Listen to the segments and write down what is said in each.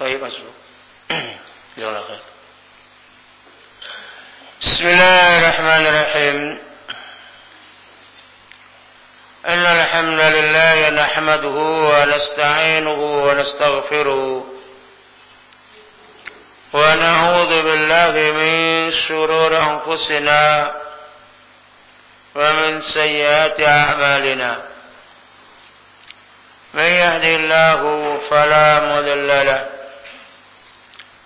طيب أسلو جزاك خير. بسم الله الرحمن الرحيم. إن الحمد لله نحمده ونستعينه ونستغفره ونعوذ بالله من شرور أنفسنا ومن سيئات أعمالنا. من يهدي الله فلا مضل له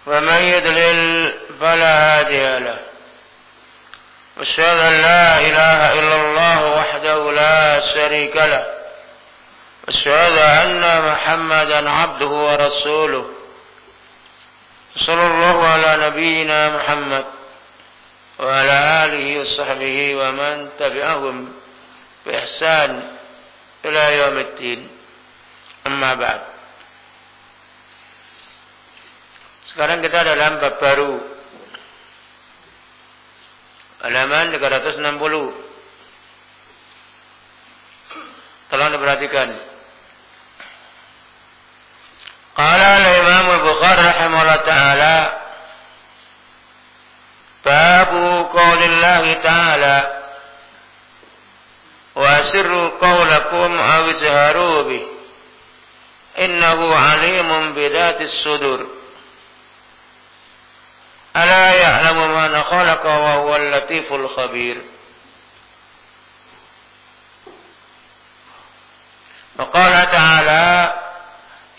ومن يضلل فلا هادي له. أشهد أن لا إله إلا الله وحده لا شريك له. أشهد أن محمدا عبده ورسوله. صلى الله على نبينا محمد وعلى آله وصحبه ومن تبعهم بإحسان إلى يوم الدين. أما بعد. Sekarang kita dalam bab baru halaman 360. Tolong diperhatikan. Qala al-Imam al-Bukhari rahimahullah taala Babu qaulillah ta'ala wa asirru qawlakum aw bi innahu alimun bidatis sudur ألا يعلم ما خلق وهو اللطيف الخبير. وقال تعالى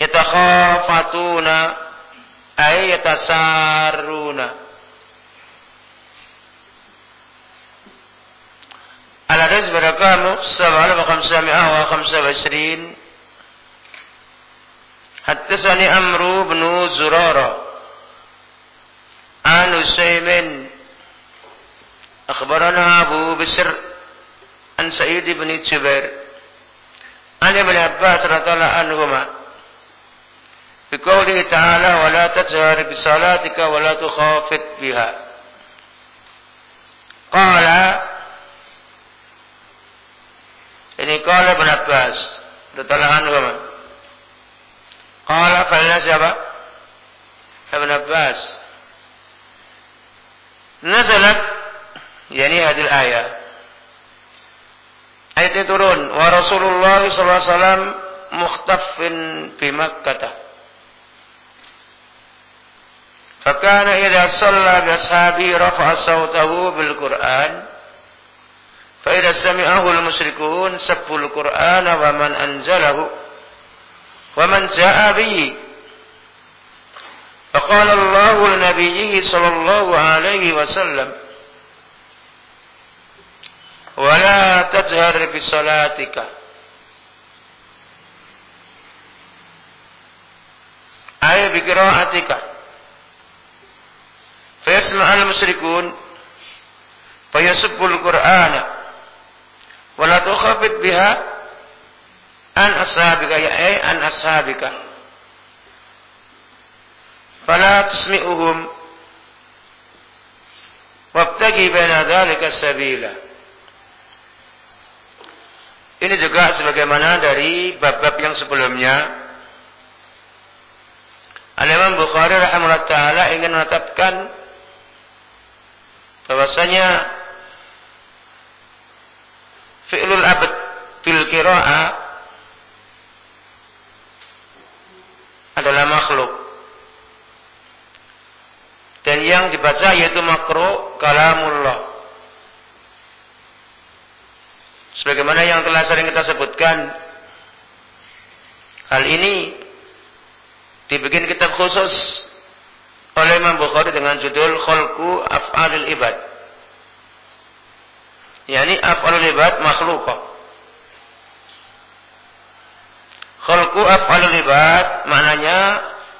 يتخافتون أي يتسارون. الحديث برقم 7525 حدثني أمرو بن زرارة. عن سيم. أخبرنا أبو بسر عن سعيد بن جبير عن ابن عباس رضي الله عنهما بقوله تعالى ولا تجهر بصلاتك ولا تخافت بها. قال ini qala Ibn Abbas radhiyallahu anhu qala fa'ala siapa Ibn Abbas نزلت يعني هذه الآية. آية ترون ورسول الله صلى الله عليه وسلم مختف بمكة فكان إذا صلى بأصحابه رفع صوته بالقرآن فإذا سمعه المشركون سبوا القرآن ومن أنزله ومن جاء به. فقال الله لنبيه صلى الله عليه وسلم ولا تجهر بصلاتك أي بقراءتك فيسمع المشركون فيسب القرآن ولا تخفت بها عن أصحابك أي عن أصحابك fala tusmi'uhum wabtagi baina dzalika sabila ini juga sebagaimana dari bab-bab yang sebelumnya. Al-Imam Bukhari rahimahullah taala ingin menetapkan bahwasanya fi'lul abad fil qira'ah adalah makhluk dan yang dibaca yaitu makro kalamullah. Sebagaimana yang telah sering kita sebutkan, hal ini dibikin kitab khusus oleh Imam Bukhari dengan judul Khalqu Af'alil Ibad. Yani af'alul ibad makhlukah. Khalqu af'alul ibad maknanya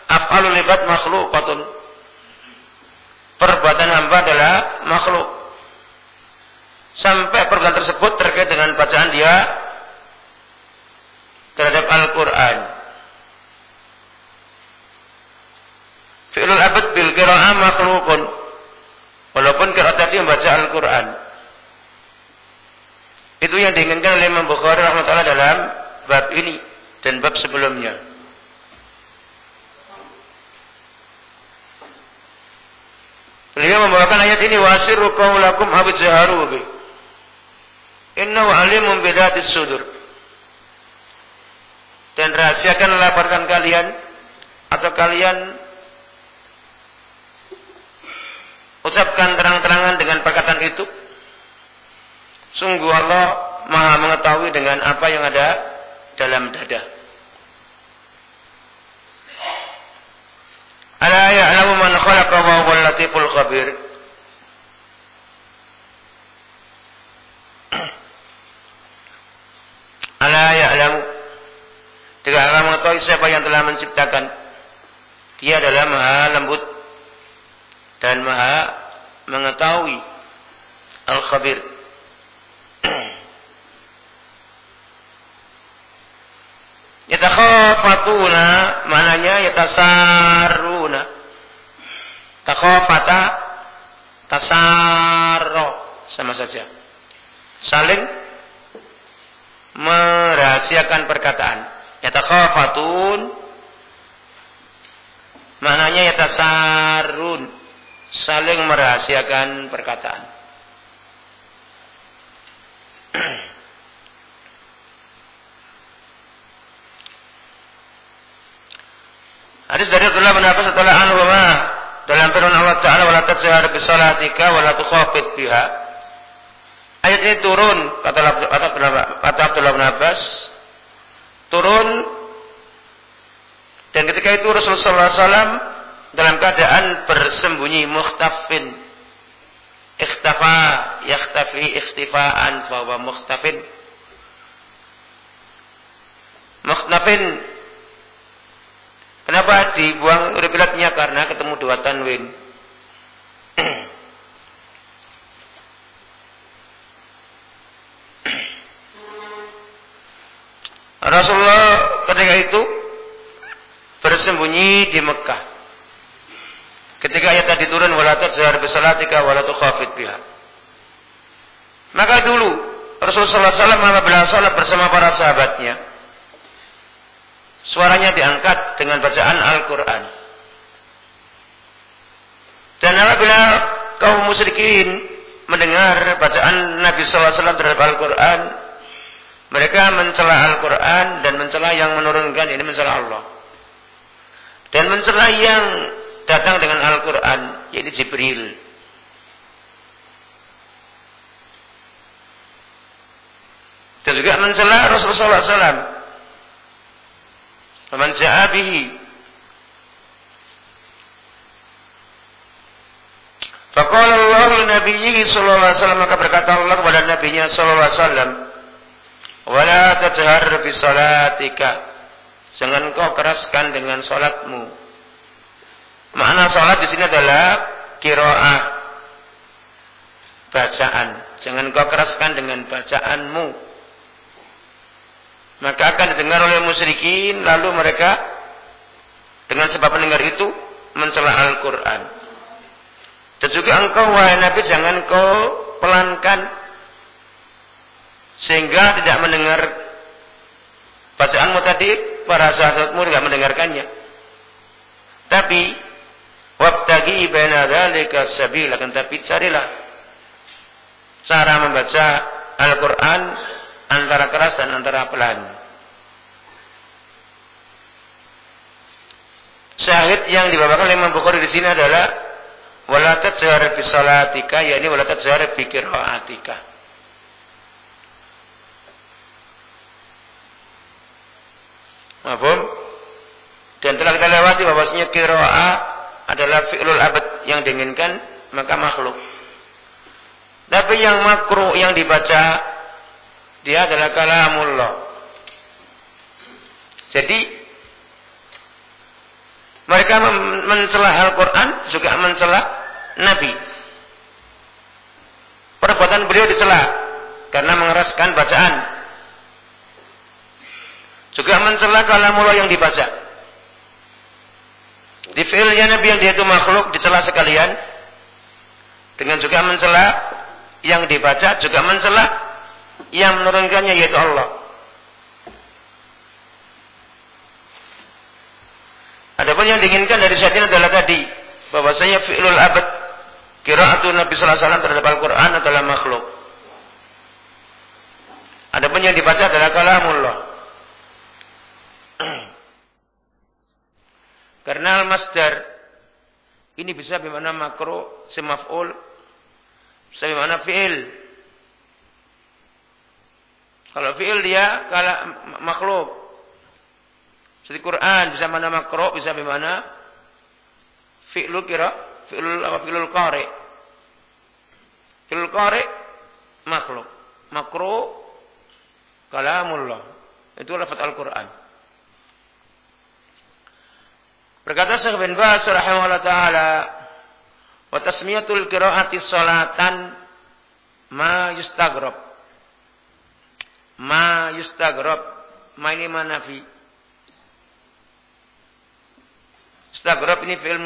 af'alul ibad makhlukatun perbuatan hamba adalah makhluk. Sampai perbuatan tersebut terkait dengan bacaan dia terhadap Al-Quran. Fi'lul abad bil qira'ah makhlukun. Walaupun kira tadi membaca Al-Quran. Itu yang diinginkan oleh Imam Bukhari rahmatullah dalam bab ini dan bab sebelumnya. Membawakan ayat ini wasiru qaulakum aw jaharu bi. Innahu alimun bidatis sudur. Dan rahasiakan laporkan kalian atau kalian ucapkan terang-terangan dengan perkataan itu. Sungguh Allah Maha mengetahui dengan apa yang ada dalam dada. Ala ya'lamu man khalaqa wa huwal latiful khabir. Ala ya'lamu. Tidak akan mengetahui siapa yang telah menciptakan. Dia adalah maha lembut dan maha mengetahui al-khabir. Yatakhafatuna mananya yatasaruna. Takhafata tasarro sama saja. Saling merahasiakan perkataan. Yatakhafatun mananya yatasarun. Saling merahasiakan perkataan. Hadis dari Abdullah bin Abbas setelah anhu dalam firman Allah Taala wala tajhar bi salatika wala tukhafit biha. Ayat ini turun kata kata, kata Abdullah bin Abbas. Turun dan ketika itu Rasulullah SAW dalam keadaan bersembunyi mukhtafin ikhtafa yakhtafi ikhtifaan fa huwa mukhtafin mukhtafin Kenapa dibuang uripilatnya? Karena ketemu dua tanwin. Rasulullah ketika itu bersembunyi di Mekah. Ketika ayat tadi turun wala tajhar bisalatika wala tukhafit biha. Maka dulu Rasulullah SAW apabila salat bersama para sahabatnya, Suaranya diangkat dengan bacaan Al-Quran. Dan apabila kaum musyrikin mendengar bacaan Nabi SAW terhadap Al-Quran, mereka mencela Al-Quran dan mencela yang menurunkan, ini mencela Allah. Dan mencela yang datang dengan Al-Quran, yaitu Jibril. Dan juga mencela Rasulullah SAW Faman ja'a bihi. Faqala Allah li nabiyhi sallallahu alaihi wasallam maka berkata Allah kepada nabinya sallallahu alaihi wasallam wala tajhar bi salatika. Jangan kau keraskan dengan salatmu. Makna salat di sini adalah qiraah bacaan. Jangan kau keraskan dengan bacaanmu maka akan didengar oleh musyrikin lalu mereka dengan sebab mendengar itu mencela Al-Qur'an. Dan juga engkau wahai Nabi jangan kau pelankan sehingga tidak mendengar bacaanmu tadi para sahabatmu tidak mendengarkannya. Tapi wabtagi baina dzalika sabila kan tapi carilah cara membaca Al-Qur'an antara keras dan antara pelan. Syahid yang dibawakan oleh Imam Bukhari di sini adalah wala tajhar bi salatika yakni wala tajhar bi qiraatika. Mahfum? Dan telah kita lewati bahwasanya qiraah adalah fi'lul abad yang diinginkan maka makhluk. Tapi yang makruh yang dibaca dia adalah kalamullah. Jadi mereka mencela Al-Quran juga mencela Nabi. Perbuatan beliau dicela karena mengeraskan bacaan. Juga mencela kalamullah yang dibaca. Di fi'ilnya Nabi yang dia itu makhluk dicela sekalian. Dengan juga mencela yang dibaca juga mencela yang menurunkannya yaitu Allah. Adapun yang diinginkan dari syaitan adalah tadi bahwasanya fi'lul abad Kiraatun Nabi sallallahu alaihi wasallam terhadap Al-Qur'an adalah makhluk. Adapun yang dibaca adalah kalamullah. Karena al-masdar ini bisa bermakna makro, semaf'ul, bisa bermakna fi'il. Kalau fi'il dia kala makhluk. Seperti Quran bisa mana makro, bisa bermakna fi'lu kira, fi'lul apa fi'lul qari. Fi'lul qari makhluk. Makro kalamullah. Itu lafaz Al-Qur'an. Berkata Syekh bin Baz rahimahullah taala, "Wa tasmiyatul qiraati salatan ma yustagrab." Ma yustagrab. Ma ini manafi. Istagrab ini fi'il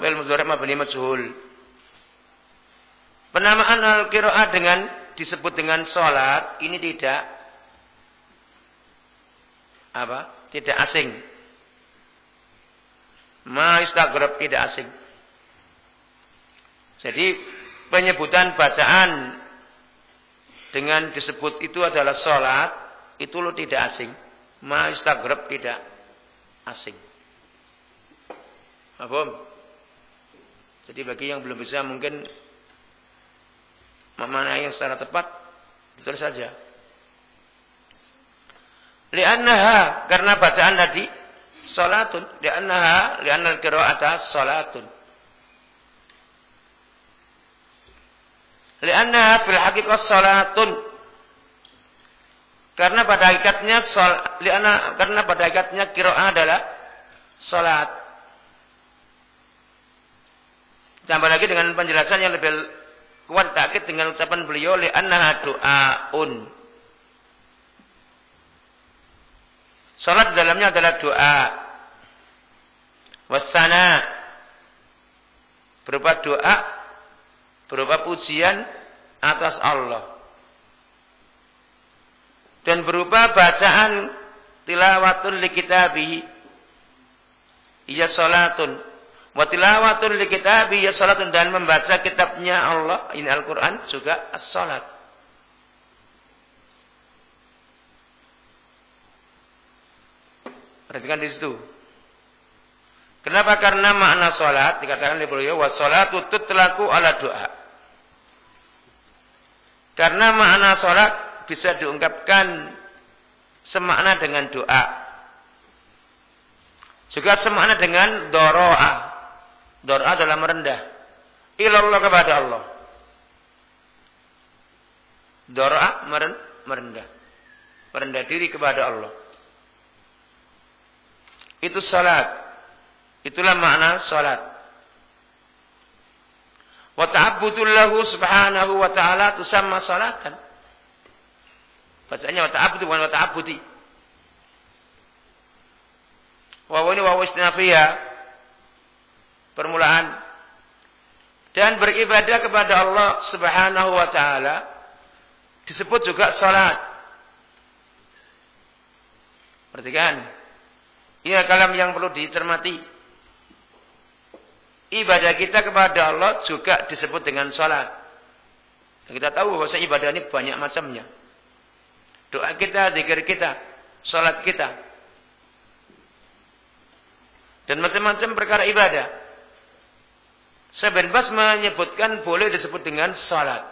fi'il mudhari' mabni majhul. Penamaan al-qiraah dengan disebut dengan salat ini tidak apa? Tidak asing. Ma istagrab tidak asing. Jadi penyebutan bacaan dengan disebut itu adalah sholat, itu lo tidak asing. Ma istagrab tidak asing. Apa? Jadi bagi yang belum bisa mungkin mana yang secara tepat, betul saja. Li'annaha karena bacaan tadi salatun, li'annaha li'anna al-qira'ata salatun. Li'annaha fil haqiqah salatun. Karena pada hakikatnya sol, li'anna, karena pada hakikatnya qira'ah adalah salat. Tambah lagi dengan penjelasan yang lebih kuat takkit dengan ucapan beliau li'annaha du'aun. Salat dalamnya adalah doa. Wasana. Berupa doa. Berupa pujian atas Allah. Dan berupa bacaan tilawatun li kitabihi. Iya salatun. Wa tilawatun li kitabihi iya salatun. Dan membaca kitabnya Allah. Ini Al-Quran juga as-salat. Perhatikan di situ. Kenapa? Karena makna sholat dikatakan oleh beliau wa sholatu tutlaku ala doa. Karena makna sholat bisa diungkapkan semakna dengan doa. Juga semakna dengan doroa. Doroa adalah merendah. Ilallah kepada Allah. Doroa merendah. Merendah diri kepada Allah. Itu salat. Itulah makna salat. Wa ta'abbudul lahu subhanahu wa ta'ala tusamma salatan. Bacaannya wa ta'abbudu bukan wa ta'abbudi. Wawu ini wawu istinafiyah. Permulaan. Dan beribadah kepada Allah subhanahu wa ta'ala. Disebut juga salat. Perhatikan. Ini kalam yang perlu dicermati. Ibadah kita kepada Allah juga disebut dengan. Dan kita tahu bahwa ibadah ini banyak macamnya. Doa kita, zikir kita, sholat kita. Dan macam-macam perkara ibadah. Sebenbas menyebutkan boleh disebut dengan sholat.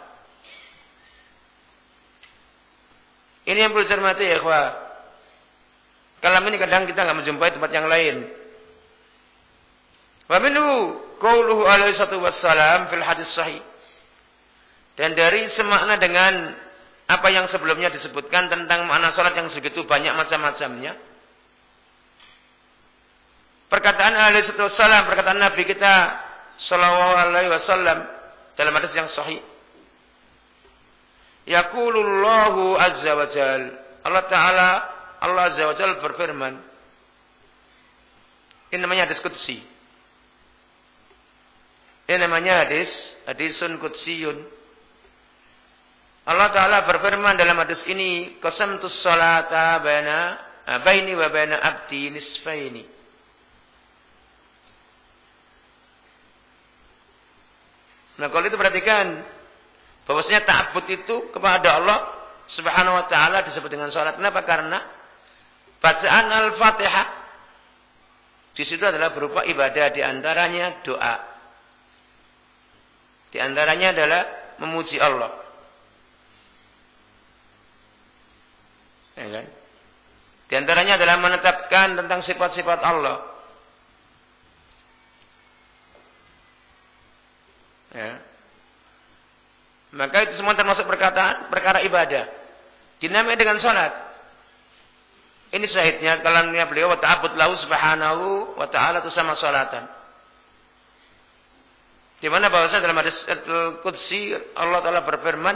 Ini yang perlu dicermati ya ikhwah. Kalam ini kadang kita nggak menjumpai tempat yang lain. Wa minhu qauluhu alaihi satu wassalam fil hadis sahih. Dan dari semakna dengan apa yang sebelumnya disebutkan tentang makna salat yang segitu banyak macam-macamnya. Perkataan alaihi wassalam, perkataan Nabi kita sallallahu alaihi wasallam dalam hadis yang sahih. Yaqulullahu azza wa jal. Allah Ta'ala Allah Azza wa Jalla berfirman. Ini namanya hadis kudsi. Ini namanya hadis hadisun kudsiyun. Allah Ta'ala berfirman dalam hadis ini. Qasamtus salata baina baini wa baina abdi nisfaini. Nah, kalau itu perhatikan bahwasanya ta'abbud itu kepada Allah Subhanahu wa taala disebut dengan salat. Kenapa? Karena bacaan Al-Fatihah di situ adalah berupa ibadah di antaranya doa. Di antaranya adalah memuji Allah. Ya kan? Di antaranya adalah menetapkan tentang sifat-sifat Allah. Ya. Maka itu semua termasuk perkataan perkara ibadah. Dinamai dengan sholat. Ini syahidnya kalamnya beliau wa ta'abud lahu subhanahu wa ta'ala itu sama sholatan. Di mana bahwasanya dalam hadis Qudsi Allah Taala berfirman,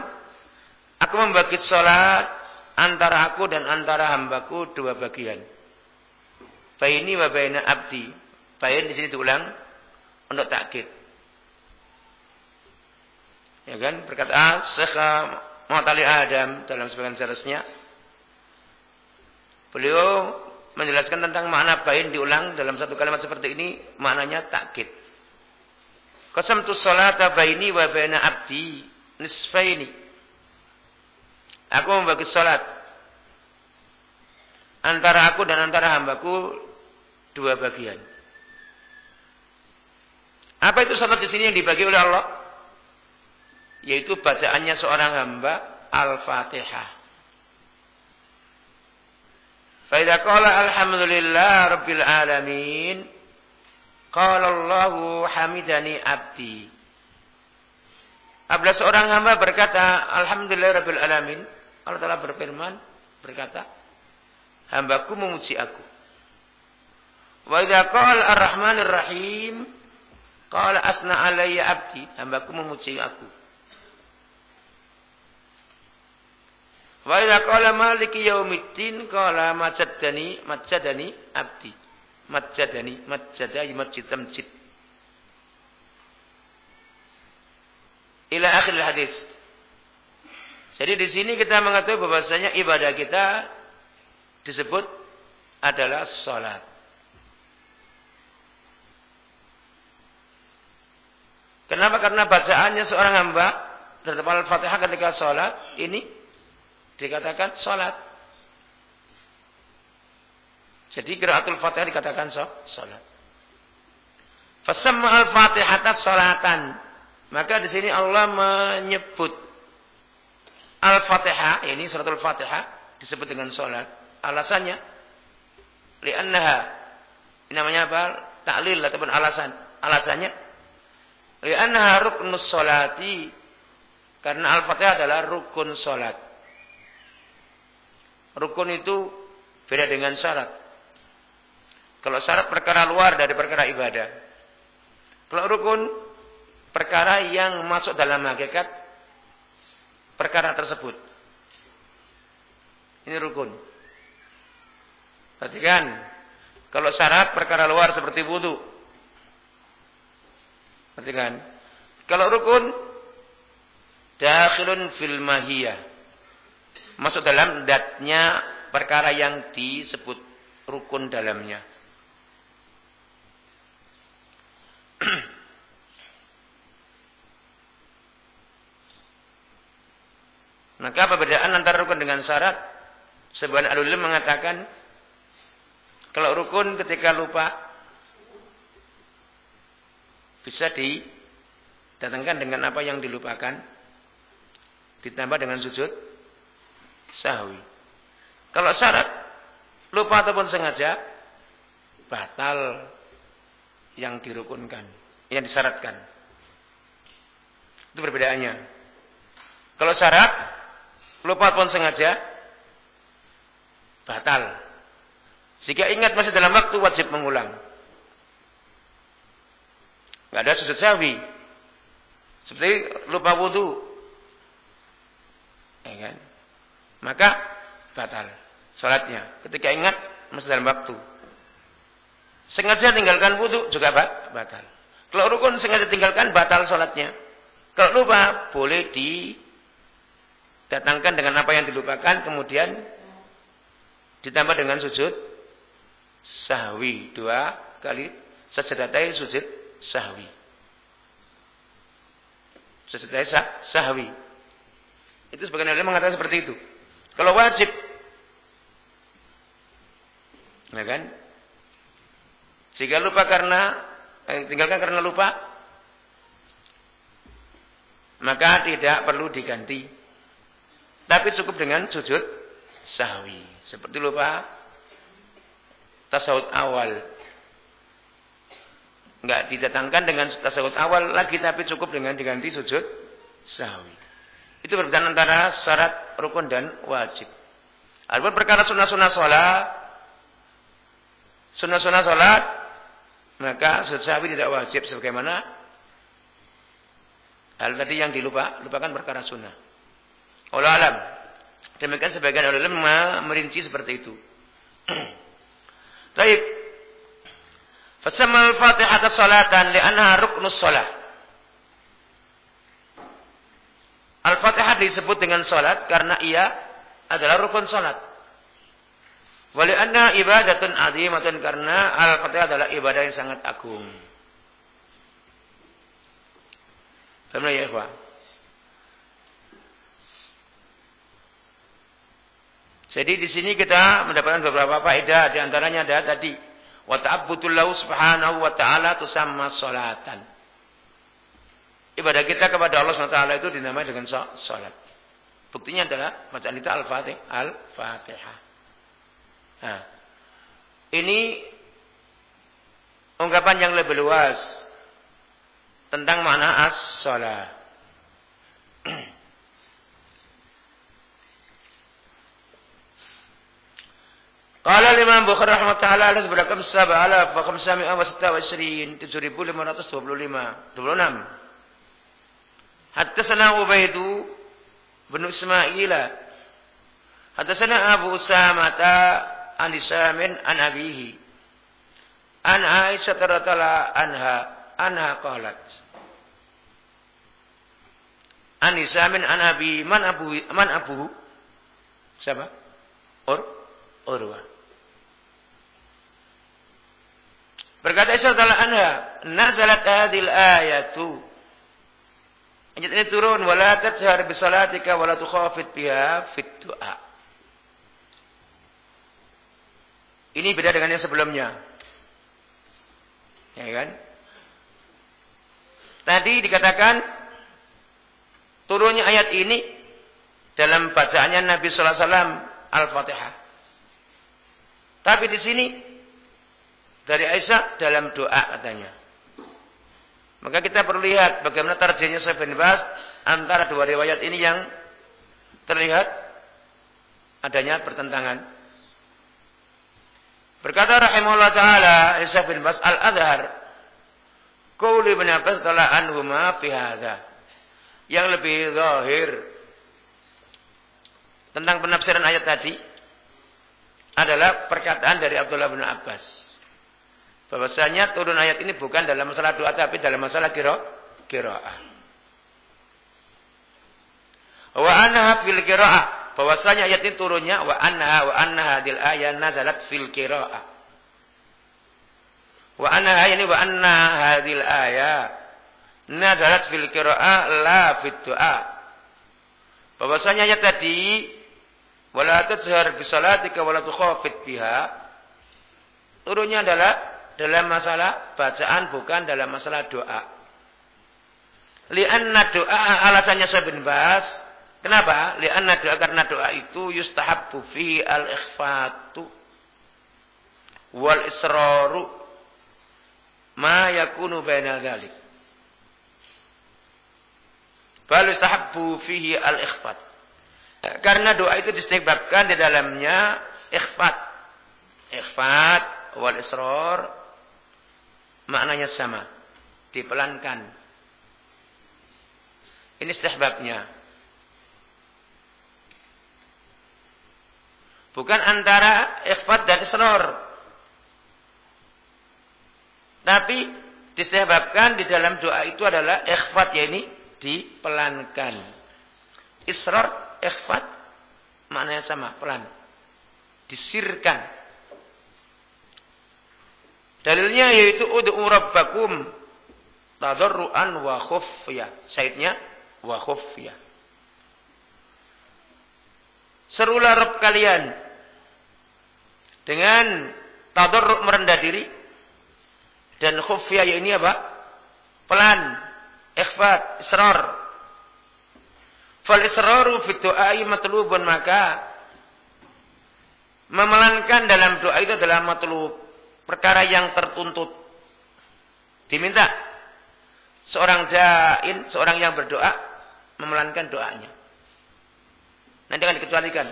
aku membagi sholat antara aku dan antara hambaku dua bagian. Baini wa baina abdi. Bain di sini diulang untuk takkid. Ya kan? Berkata ah, Syekh Mu'tali Adam dalam sebagian jelasnya. Beliau menjelaskan tentang makna bain diulang dalam satu kalimat seperti ini maknanya takkid. tu sholata baini wa baina abdi nisfaini. Aku membagi sholat antara aku dan antara hambaku dua bagian. Apa itu sholat di sini yang dibagi oleh Allah? Yaitu bacaannya seorang hamba Al-Fatihah. Faidah qala alhamdulillah rabbil alamin qala Allahu hamidani abdi. Apabila seorang hamba berkata alhamdulillah rabbil alamin Allah Ta'ala berfirman, berkata, hambaku memuji aku. Wa idza qala ar-rahmanir rahim, qala asna alayya abdi, hambaku memuji aku. Wa idza qala maliki yaumiddin, qala majadani, majadani abdi. Majadani, majadai masjid tamjid. Ila akhir hadis. Jadi di sini kita mengetahui bahwasanya ibadah kita disebut adalah sholat. Kenapa? Karena bacaannya seorang hamba terhadap Al-Fatihah ketika sholat ini dikatakan sholat. Jadi kiraatul Fatihah dikatakan sholat. Fasamma al-Fatihah sholatan. Maka di sini Allah menyebut Al-Fatihah, ini surat Al-Fatihah disebut dengan sholat. Alasannya, li'annaha, ini namanya apa? Taklil ataupun alasan. Alasannya, li'annaha ruknus sholati, karena Al-Fatihah adalah rukun sholat. Rukun itu beda dengan syarat. Kalau syarat perkara luar dari perkara ibadah. Kalau rukun, perkara yang masuk dalam hakikat perkara tersebut. Ini rukun. Perhatikan. Kalau syarat perkara luar seperti wudhu. Perhatikan. Kalau rukun. Dakhilun fil mahiyah. Masuk dalam datnya perkara yang disebut rukun dalamnya. Maka perbedaan antara rukun dengan syarat? Sebuah alulim mengatakan kalau rukun ketika lupa bisa didatangkan dengan apa yang dilupakan ditambah dengan sujud sahwi. Kalau syarat lupa ataupun sengaja batal yang dirukunkan, yang disyaratkan. Itu perbedaannya. Kalau syarat lupa pun sengaja, batal. Jika ingat masih dalam waktu wajib mengulang. Tidak ada sujud sahwi. Seperti lupa wudhu. Ya kan? Maka batal sholatnya. Ketika ingat masih dalam waktu. Sengaja tinggalkan wudhu juga batal. Kalau rukun sengaja tinggalkan batal sholatnya. Kalau lupa boleh di Datangkan dengan apa yang dilupakan, kemudian ditambah dengan sujud sahwi. Dua kali sajadatai sujud sahwi. Sujud sah, sahwi. Itu sebagian ulama mengatakan seperti itu. Kalau wajib Ya kan? Jika lupa karena eh, tinggalkan karena lupa maka tidak perlu diganti. Tapi cukup dengan sujud sahwi. Seperti lupa tasawuf awal. Enggak didatangkan dengan tasawuf awal lagi tapi cukup dengan diganti sujud sahwi. Itu perbedaan antara syarat rukun dan wajib. Adapun perkara sunnah-sunnah sholat, sunnah-sunnah sholat, maka sujud sahwi tidak wajib sebagaimana hal tadi yang dilupa, lupakan perkara sunnah. Allah alam. Demikian sebagian ulama merinci seperti itu. Baik. Fasamal Fatihah salatan li'anha ruknus salat. Al-Fatihah disebut dengan salat karena ia adalah rukun salat. Wali anna ibadatun azimatun karena Al-Fatihah adalah ibadah yang sangat agung. Sama ya, ikhwah. Jadi di sini kita mendapatkan beberapa faedah di antaranya ada tadi wa ta'abbudullahu subhanahu wa ta'ala tusamma salatan. Ibadah kita kepada Allah SWT itu dinamai dengan salat. Buktinya adalah bacaan kita Al-Fatihah. Al-Fatihah. Nah, ini ungkapan yang lebih luas tentang makna as-salat. Qala Imam Bukhari rahimahullah taala ala seberakam sab'a ala fa khamsami'a wa isrin 7525 26 Haddatsana Ubaidu bin Ismail. Haddatsana Abu Usamata an Isamin an abihi. An Aisyah radhiyallahu anha anha qalat. An Isamin an Abi man Abu man Abu? Siapa? Ur Urwah Berkata Aisyah radhiyallahu anha, "Nazalat hadhil ayatu." Ayat ini turun, "Wala tajhar bi salatika wala tukhafit biha fit du'a." Ini beda dengan yang sebelumnya. Ya kan? Tadi dikatakan turunnya ayat ini dalam bacaannya Nabi sallallahu alaihi wasallam Al-Fatihah. Tapi di sini dari Aisyah dalam doa katanya. Maka kita perlu lihat bagaimana tarjihnya Syekh bin Bas antara dua riwayat ini yang terlihat adanya pertentangan. Berkata rahimahullah taala Syekh bin Bas Al-Adhar Qauli bin Abbas telah anhuma fi hadha. Yang lebih zahir tentang penafsiran ayat tadi adalah perkataan dari Abdullah bin Abbas bahwasanya turun ayat ini bukan dalam masalah doa tapi dalam masalah kira kiraah. Wa anha fil kiraah. Bahwasanya ayat ini turunnya wa anha wa anha hadil ayat nazalat fil kiraah. Wa anha ini wa anna hadil ayat nazalat fil kiraah la fit doa. Bahwasanya ayat tadi wala tajhar bi salatika wala tukhafit biha turunnya adalah dalam masalah bacaan bukan dalam masalah doa. Lianna doa alasannya saya bin Bas. Kenapa? Lianna doa karena doa itu yustahabbu fi al-ikhfatu wal israru ma yakunu baina dzalik. Bal yustahabbu fihi al-ikhfat. Karena doa itu disebabkan di dalamnya ikhfat. Ikhfat wal israr maknanya sama. Dipelankan. Ini istihbabnya. Bukan antara ikhfat dan isror. Tapi disebabkan di dalam doa itu adalah ikhfat ya ini dipelankan. Isror, ikhfat maknanya sama, pelan. Disirkan. Dalilnya yaitu ud'u rabbakum tadarruan wa khufya. Saidnya wa khufya. Serulah Rabb kalian dengan tadarruk merendah diri dan khufya ini apa? Pelan, ikhfat, israr. Fal israru fi du'ai matlubun maka memelankan dalam doa itu adalah matlub, perkara yang tertuntut. Diminta seorang dain, seorang yang berdoa memelankan doanya. Nanti akan dikecualikan.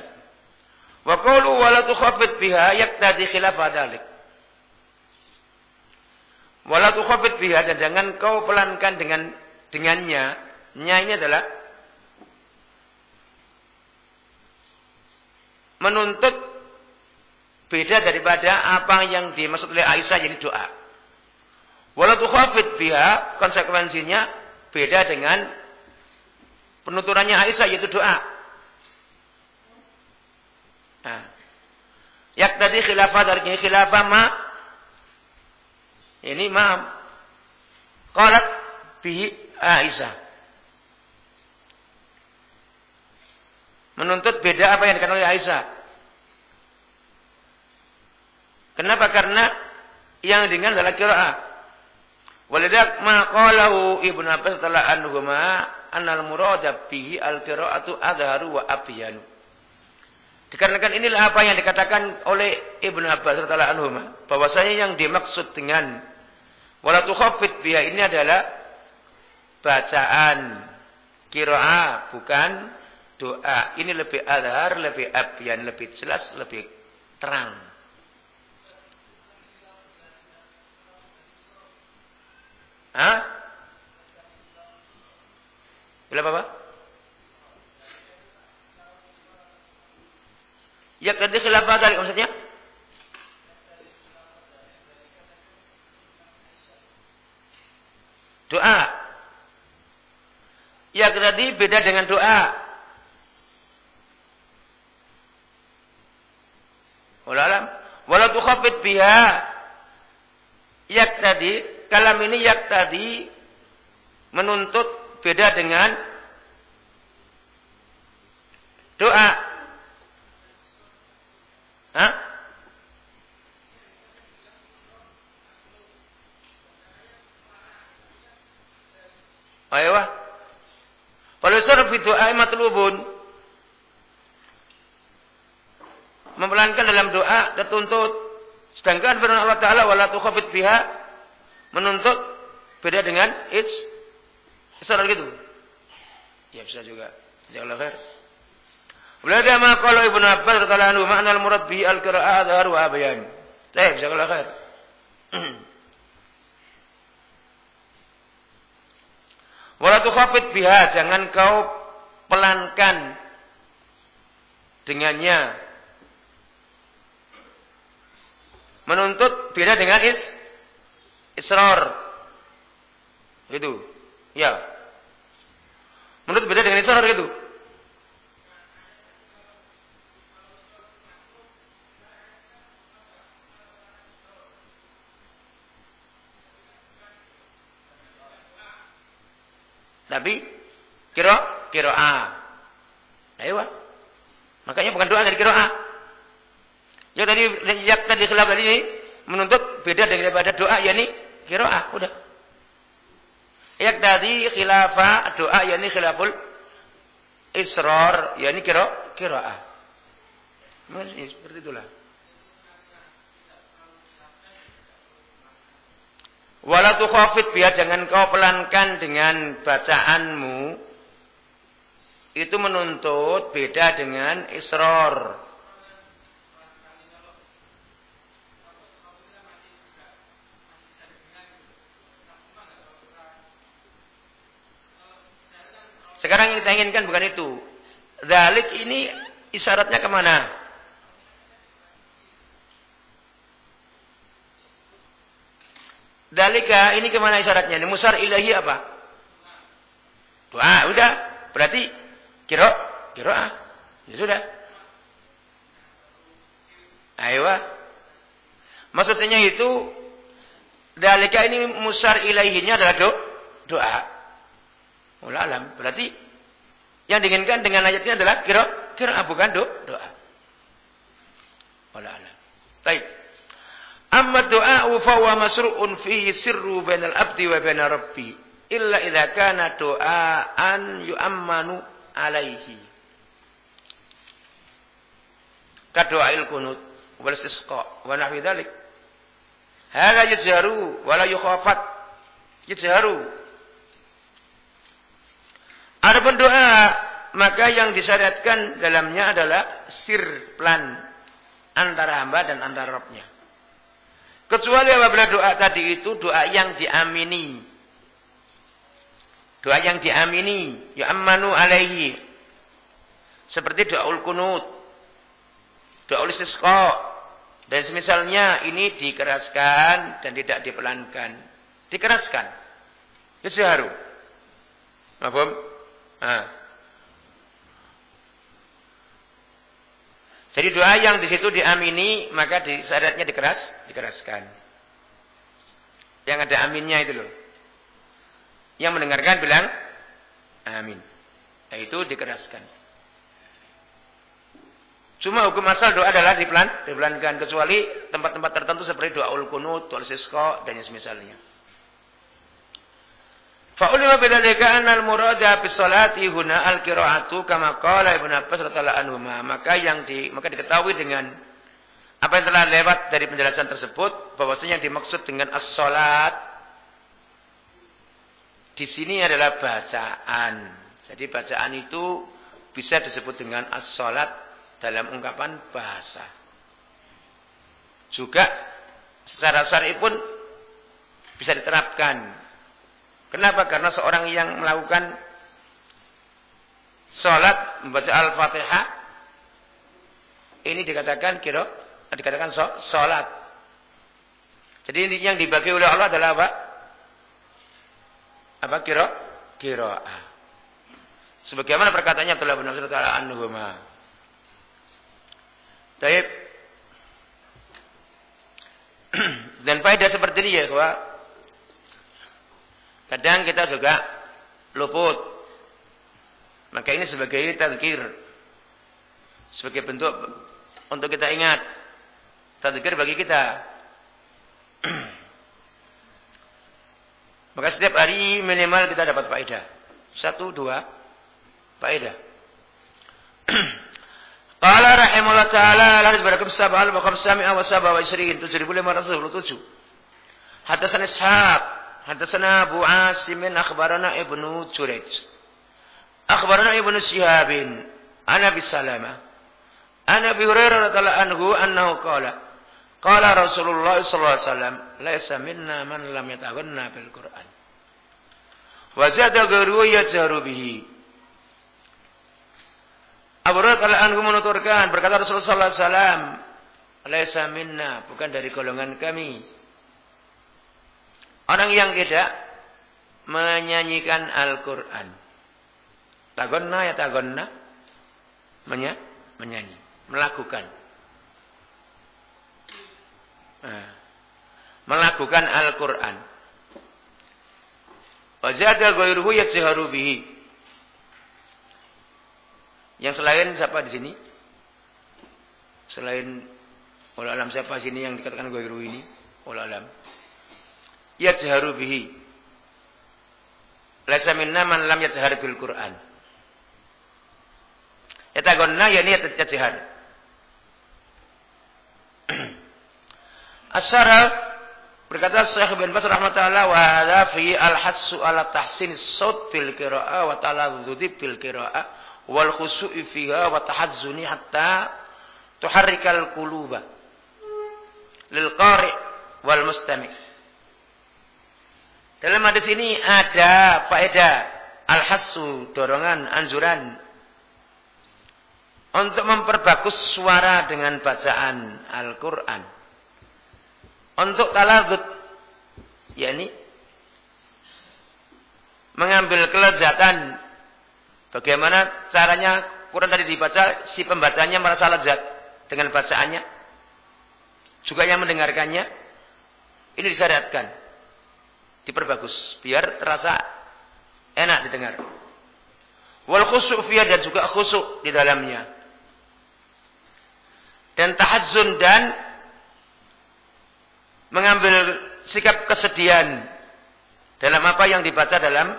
Wa qulu wa la tukhaffit biha yaqtadi khilaf dzalik. Wa la tukhaffit biha dan jangan kau pelankan dengan dengannya. Nya ini adalah menuntut beda daripada apa yang dimaksud oleh Aisyah jadi doa. Walau tukhafid biha konsekuensinya beda dengan penuturannya Aisyah yaitu doa. Nah. Yak tadi khilafah dari khilafah ma ini ma qalat bihi Aisyah. Menuntut beda apa yang dikatakan oleh Aisyah. Kenapa? Karena yang dengan adalah qiraah. Walidak ma qalahu Ibnu Abbas setelah anhuma annal murada bihi al-qira'atu adharu wa abyanu. Dikarenakan inilah apa yang dikatakan oleh Ibnu Abbas radhiyallahu anhu bahwasanya yang dimaksud dengan wala tukhaffit biha ini adalah bacaan qiraah bukan doa. Ini lebih adhar, lebih abyan, lebih jelas, lebih terang. Hah? Bila apa? Ya tadi khilafah tadi maksudnya? Doa. Ya tadi beda dengan doa. Walalam. Walau tukhafid biha. Yak tadi. Kalam ini yak tadi. Menuntut beda dengan doa. Hah? Ayo. Kalau sarf itu matlubun. Mempelankan dalam doa tertuntut. Sedangkan firman Allah Taala wala tukhafit biha menuntut beda dengan is israr gitu. Ya bisa juga. Janganlah khair. Belada ma qala Ibnu Abbas radhiyallahu anhu makna al-murad bi al-qira'ah adhar wa bayan. Baik, jazakallahu khair. Wala tukhafit biha, jangan kau pelankan dengannya. Menuntut beda dengan is israr. Itu. Ya. Menuntut beda dengan israr gitu. Tapi kira kira A. Ayo. Makanya bukan doa dari kira A. Ya tadi yang tadi khilaf tadi menuntut beda daripada doa yakni kira A. Udah. Yak tadi khilafah doa yakni khilaful israr yakni kira kira A. Seperti itulah. Wala tukhafid biar jangan kau pelankan dengan bacaanmu. Itu menuntut beda dengan isror. Sekarang yang kita inginkan bukan itu. Dalik ini isyaratnya ke mana? Dalika ini ke mana isyaratnya? Ini musar ilahi apa? Doa, udah. Berarti kiro, kiro ah. Ya sudah. Ayo. Maksudnya itu dalika ini musar ilahinya adalah do, doa. Alam. Berarti yang diinginkan dengan ayatnya adalah kira kira bukan do, doa. Wala alam. Baik. Amma doa fa wa masru'un fihi sirru bainal abdi wa baina rabbi illa idza kana doaan yu'ammanu alaihi. Kadoail kunut wal istisqa wa nahwi dzalik. Hada yajharu wa la yukhafat. Yajharu Adapun doa, maka yang disyariatkan dalamnya adalah sir plan antara hamba dan antara Rabbnya. Kecuali apabila doa tadi itu doa yang diamini. Doa yang diamini, ya ammanu alaihi. Seperti doa ul kunut, doa ul istisqa, dan semisalnya ini dikeraskan dan tidak dipelankan. Dikeraskan. Itu harus. Apa? Nah. Jadi doa yang di situ diamini, maka di syaratnya dikeras, dikeraskan. Yang ada aminnya itu loh. Yang mendengarkan bilang amin. Nah, itu dikeraskan. Cuma hukum asal doa adalah dipelan, dipelankan kecuali tempat-tempat tertentu seperti doa ul kunut, doa sisko dan yang semisalnya. Fa'ulima bidzalika anna al-murada bis salati huna al-qira'atu kama qala Ibnu Abbas radhiyallahu anhu. Maka yang di maka diketahui dengan apa yang telah lewat dari penjelasan tersebut bahwasanya yang dimaksud dengan as-salat di sini adalah bacaan. Jadi bacaan itu bisa disebut dengan as-salat dalam ungkapan bahasa. Juga secara syar'i pun bisa diterapkan Kenapa? Karena seorang yang melakukan sholat membaca Al-Fatihah ini dikatakan kira dikatakan sholat. Jadi ini yang dibagi oleh Allah adalah apa? Apa kira? Kira. Sebagaimana perkataannya telah benar Mas'ud taala anhuma. Baik. Dan faedah seperti ini ya, bahwa Kadang kita juga luput. Maka ini sebagai tadkir. Sebagai bentuk untuk kita ingat. Tadkir bagi kita. Maka setiap hari minimal kita dapat faedah. Satu, dua faedah. Qala rahimahullah ta'ala laris barakum sab'al wa khamsami'a wa sab'a wa isri'in 7527. Hadasan ishaq حدثنا أبو عاصم أخبرنا ابن جريج أخبرنا ابن شهاب عن أبي سلمة عن أبي هريرة رضي الله عنه أنه قال قال رسول الله صلى الله عليه وسلم ليس منا من لم يتغنى بالقرآن وزاد غيره يجهر به Abu Hurairah anhu menuturkan berkata Rasulullah sallallahu alaihi wasallam, "Laisa minna, bukan dari golongan kami." Orang yang tidak menyanyikan Al-Quran. Tagonna ya tagonna. Menya, menyanyi. Melakukan. Nah, melakukan Al-Quran. Wajada ghairuhu yatsiharu bihi. Yang selain siapa di sini? Selain oleh alam siapa sini yang dikatakan ghairuhu ini? Oleh alam yajharu bihi. Laisa minna man lam yajhar bil Qur'an. Yatagonna yani yajhar. Asyara berkata Syekh bin Bas rahmatullah wa hadza fi al-hassu ala tahsin saut fil qira'ah wa talazzudi fil qira'ah wal khusu'i fiha wa tahazzuni hatta tuharrikal quluba lil qari' wal mustami'. Dalam hadis ini ada faedah al-hassu, dorongan, anjuran. Untuk memperbagus suara dengan bacaan Al-Qur'an. Untuk taladud yakni mengambil kelezatan. Bagaimana caranya? Quran tadi dibaca si pembacanya merasa lezat dengan bacaannya. Juga yang mendengarkannya. Ini disyariatkan diperbagus biar terasa enak didengar. Wal khusuk fiha dan juga khusuk di dalamnya. Dan tahadzun dan mengambil sikap kesedihan dalam apa yang dibaca dalam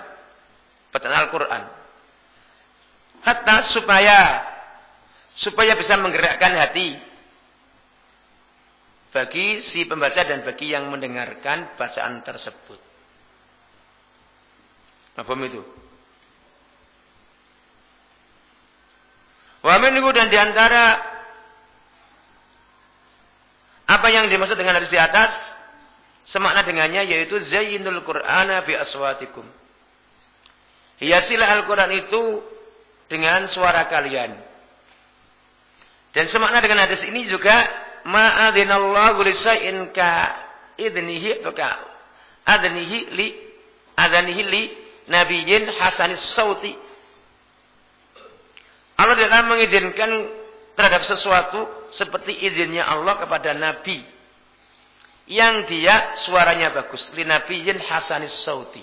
bacaan Al-Quran. Hatta supaya supaya bisa menggerakkan hati bagi si pembaca dan bagi yang mendengarkan bacaan tersebut. Apa itu? Wa minhu dan di antara apa yang dimaksud dengan hadis di atas semakna dengannya yaitu zayyinul qur'ana bi aswatikum. Hiasilah Al-Qur'an itu dengan suara kalian. Dan semakna dengan hadis ini juga ma'adzinallahu lisa'in ka idnihi atau ka adnihi li adnihi li nabiyyin hasanis sauti Allah tidak mengizinkan terhadap sesuatu seperti izinnya Allah kepada Nabi yang dia suaranya bagus. Linabiyyin hasanis sauti.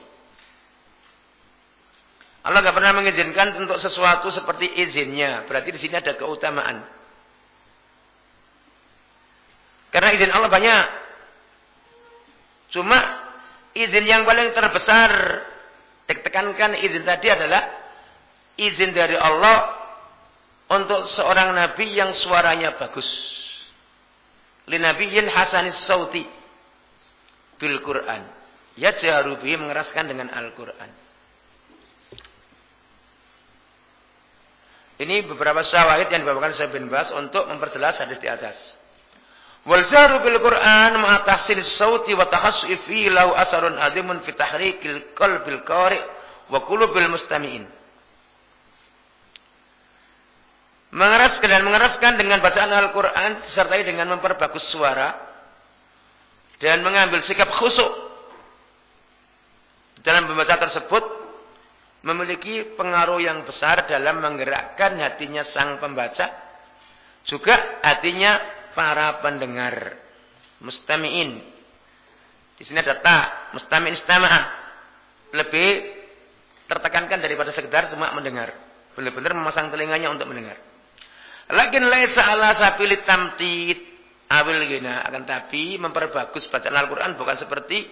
Allah tidak pernah mengizinkan untuk sesuatu seperti izinnya. Berarti di sini ada keutamaan. Karena izin Allah banyak. Cuma izin yang paling terbesar tekankan izin tadi adalah izin dari Allah untuk seorang nabi yang suaranya bagus. Linabiyyin hasanis sauti bil Quran. Ya bihi mengeraskan dengan Al-Quran. Ini beberapa syawahid yang dibawakan Syekh bin Bas untuk memperjelas hadis di atas. Wal bil Quran ma'a tahsin sauti wa takhassu'i fi lahu asarun azimun fi tahrikil qalbil qari' wa qulubil mustami'in. mengeraskan dan mengeraskan dengan bacaan Al-Quran disertai dengan memperbagus suara dan mengambil sikap khusuk dalam membaca tersebut memiliki pengaruh yang besar dalam menggerakkan hatinya sang pembaca juga hatinya para pendengar mustami'in. Di sini ada ta mustami'in istama'ah. Lebih tertekankan daripada sekedar cuma mendengar. Benar-benar memasang telinganya untuk mendengar. Lakin laisa ala sabilit tamtid awil gina. Akan tapi memperbagus bacaan Al-Qur'an bukan seperti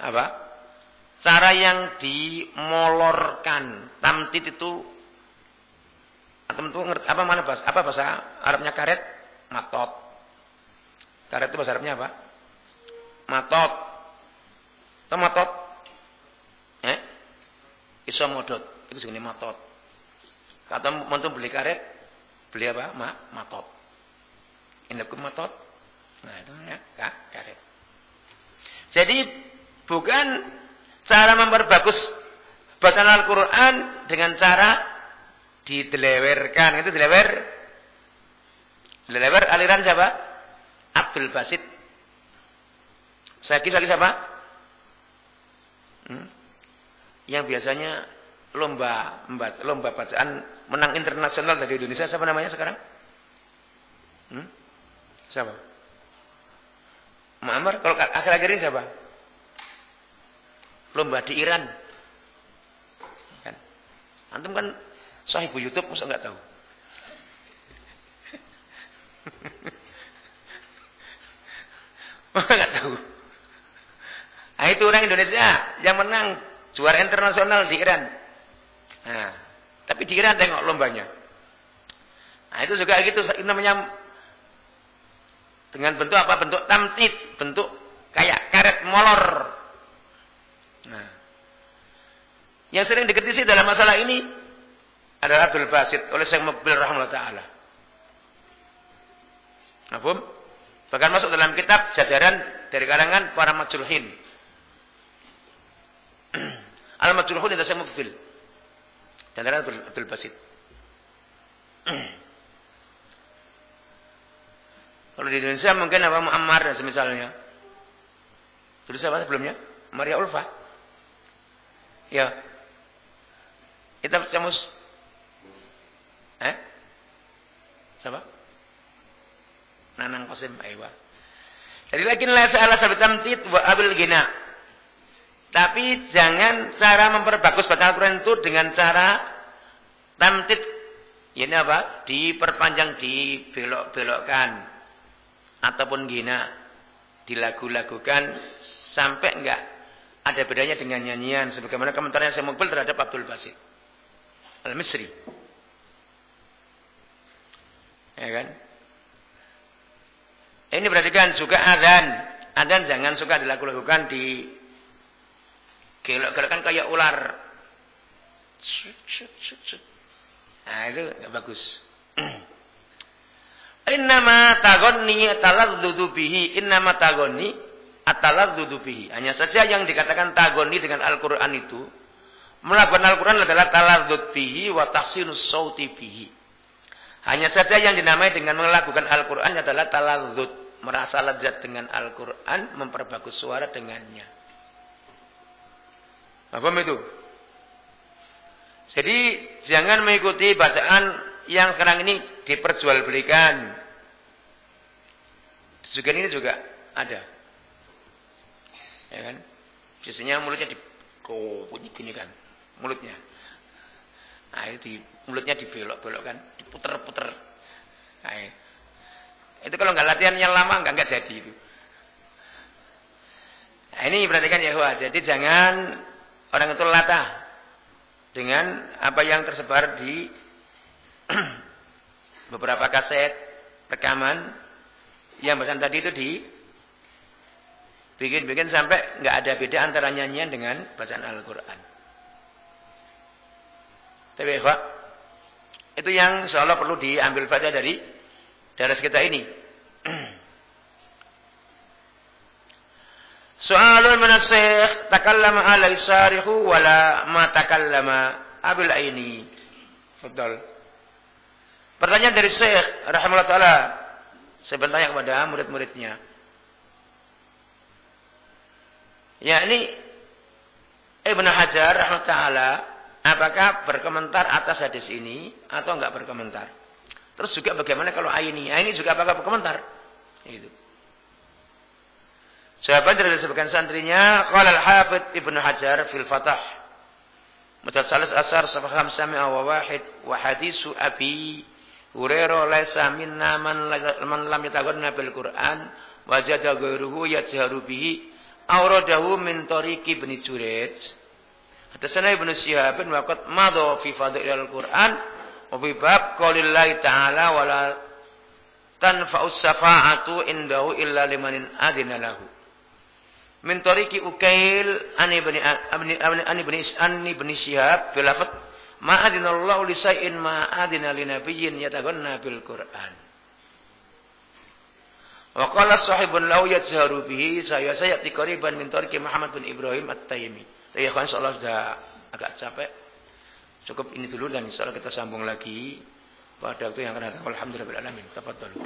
apa? Cara yang dimolorkan. Tamtid itu atau itu apa mana bahasa apa bahasa Arabnya karet? Matot. Karet itu bahasa Arabnya apa? Matot. Atau matot? Eh? Iso modot. Itu jenis matot. Kata mantu beli karet, beli apa? Ma, matot. Ini pun matot. Nah itu ya, karet. Jadi bukan cara memperbagus bacaan Al-Quran dengan cara didelewerkan. Itu dilewer. Dilewer aliran siapa? Abdul Basit. Saya kira lagi siapa? Hmm? Yang biasanya lomba lomba bacaan menang internasional dari Indonesia siapa namanya sekarang? Hmm? Siapa? Muammar kalau akhir-akhir ini siapa? Lomba di Iran. Kan? Antum kan sahibu YouTube masa enggak tahu? Masa enggak tahu? Nah, itu orang Indonesia yang menang juara internasional di Iran. Nah, tapi dikira tengok lombanya. Nah, itu juga gitu itu namanya dengan bentuk apa? Bentuk tamtid, bentuk kayak karet molor. Nah, yang sering dikritisi dalam masalah ini adalah Abdul Basit oleh Syekh Mobil Rahmatullah Ta'ala. Nafum? Bahkan masuk dalam kitab jadaran dari kalangan para majruhin. Al-majruhun itu Syekh. Dan Abdul Basit. Kalau di Indonesia mungkin apa Muammar dan semisalnya. Tulis apa sebelumnya? Maria Ulfa. Ya. Kita camus. Eh? Siapa? Nanang Qasim Aywa. Jadi lagi la sa'ala sabitamtit wa abil gina. Tapi jangan cara memperbagus bacaan Al-Quran itu dengan cara tamtid. Ini apa? Diperpanjang, dibelok-belokkan. Ataupun gina. Dilagu-lagukan sampai enggak ada bedanya dengan nyanyian. Sebagaimana komentarnya saya mobil terhadap Abdul Basit. Al-Misri. Ya kan? Ini berarti kan juga adzan. Adzan jangan suka dilakukan di gelok-gelok kan kayak ular. Nah, itu enggak bagus. Innama tagonni taladzudu bihi innama tagonni ataladzudu bihi. Hanya saja yang dikatakan tagonni dengan Al-Qur'an itu melakukan Al-Qur'an adalah taladzud bihi wa tahsinus sauti bihi. Hanya saja yang dinamai dengan melakukan Al-Quran adalah talazud. Merasa lezat dengan Al-Quran, memperbagus suara dengannya. Apa itu? Jadi jangan mengikuti bacaan yang sekarang ini diperjualbelikan. Juga ini juga ada. Ya kan? Biasanya mulutnya di oh, gini kan. Mulutnya. Nah, itu di, mulutnya dibelok-belokkan, diputer-puter. Nah, itu kalau nggak latihan yang lama nggak nggak jadi itu. Nah, ini perhatikan ya, wah. Jadi jangan orang itu latah dengan apa yang tersebar di beberapa kaset rekaman yang pesan tadi itu di bikin-bikin sampai nggak ada beda antara nyanyian dengan bacaan Al-Quran. Tapi Pak, itu yang seolah perlu diambil baca dari daras kita ini. Soalun menasih takallama alai sarihu wala ma takallama abil aini. Betul. Pertanyaan dari Syekh rahimahullah taala. Saya bertanya kepada murid-muridnya. Ya ini Ibnu Hajar rahimahullah taala Apakah berkomentar atas hadis ini atau enggak berkomentar? Terus juga bagaimana kalau Aini? Aini juga apakah berkomentar? Itu. Jawaban dari sebagian santrinya, qala al-Hafidz Ibnu Hajar fil Fathah. Mujad salas asar safaham sami'a wa wahid wa hadisu Abi Hurairah laisa minna man, man lam yataghanna bil Qur'an wajada ghairuhu yajharu bihi awradahu min tariqi Hadatsana Ibnu Syihab wa qad madha fi fadhilil Qur'an wa fi bab qaulillahi ta'ala wala tanfa'us safa'atu indahu illa liman adina lahu. Min tariqi Ukail an ibni an ibni an ibni Syihab bil lafaz ma adinallahu li ma adina li nabiyyin yataganna bil Qur'an. Wa qala sahibun lahu yajharu bihi saya saya qariban min Muhammad bin Ibrahim At-Taimi. Tapi ya insya Allah sudah agak capek. Cukup ini dulu dan insya Allah kita sambung lagi pada waktu yang akan datang. Alhamdulillah. Tafadhol.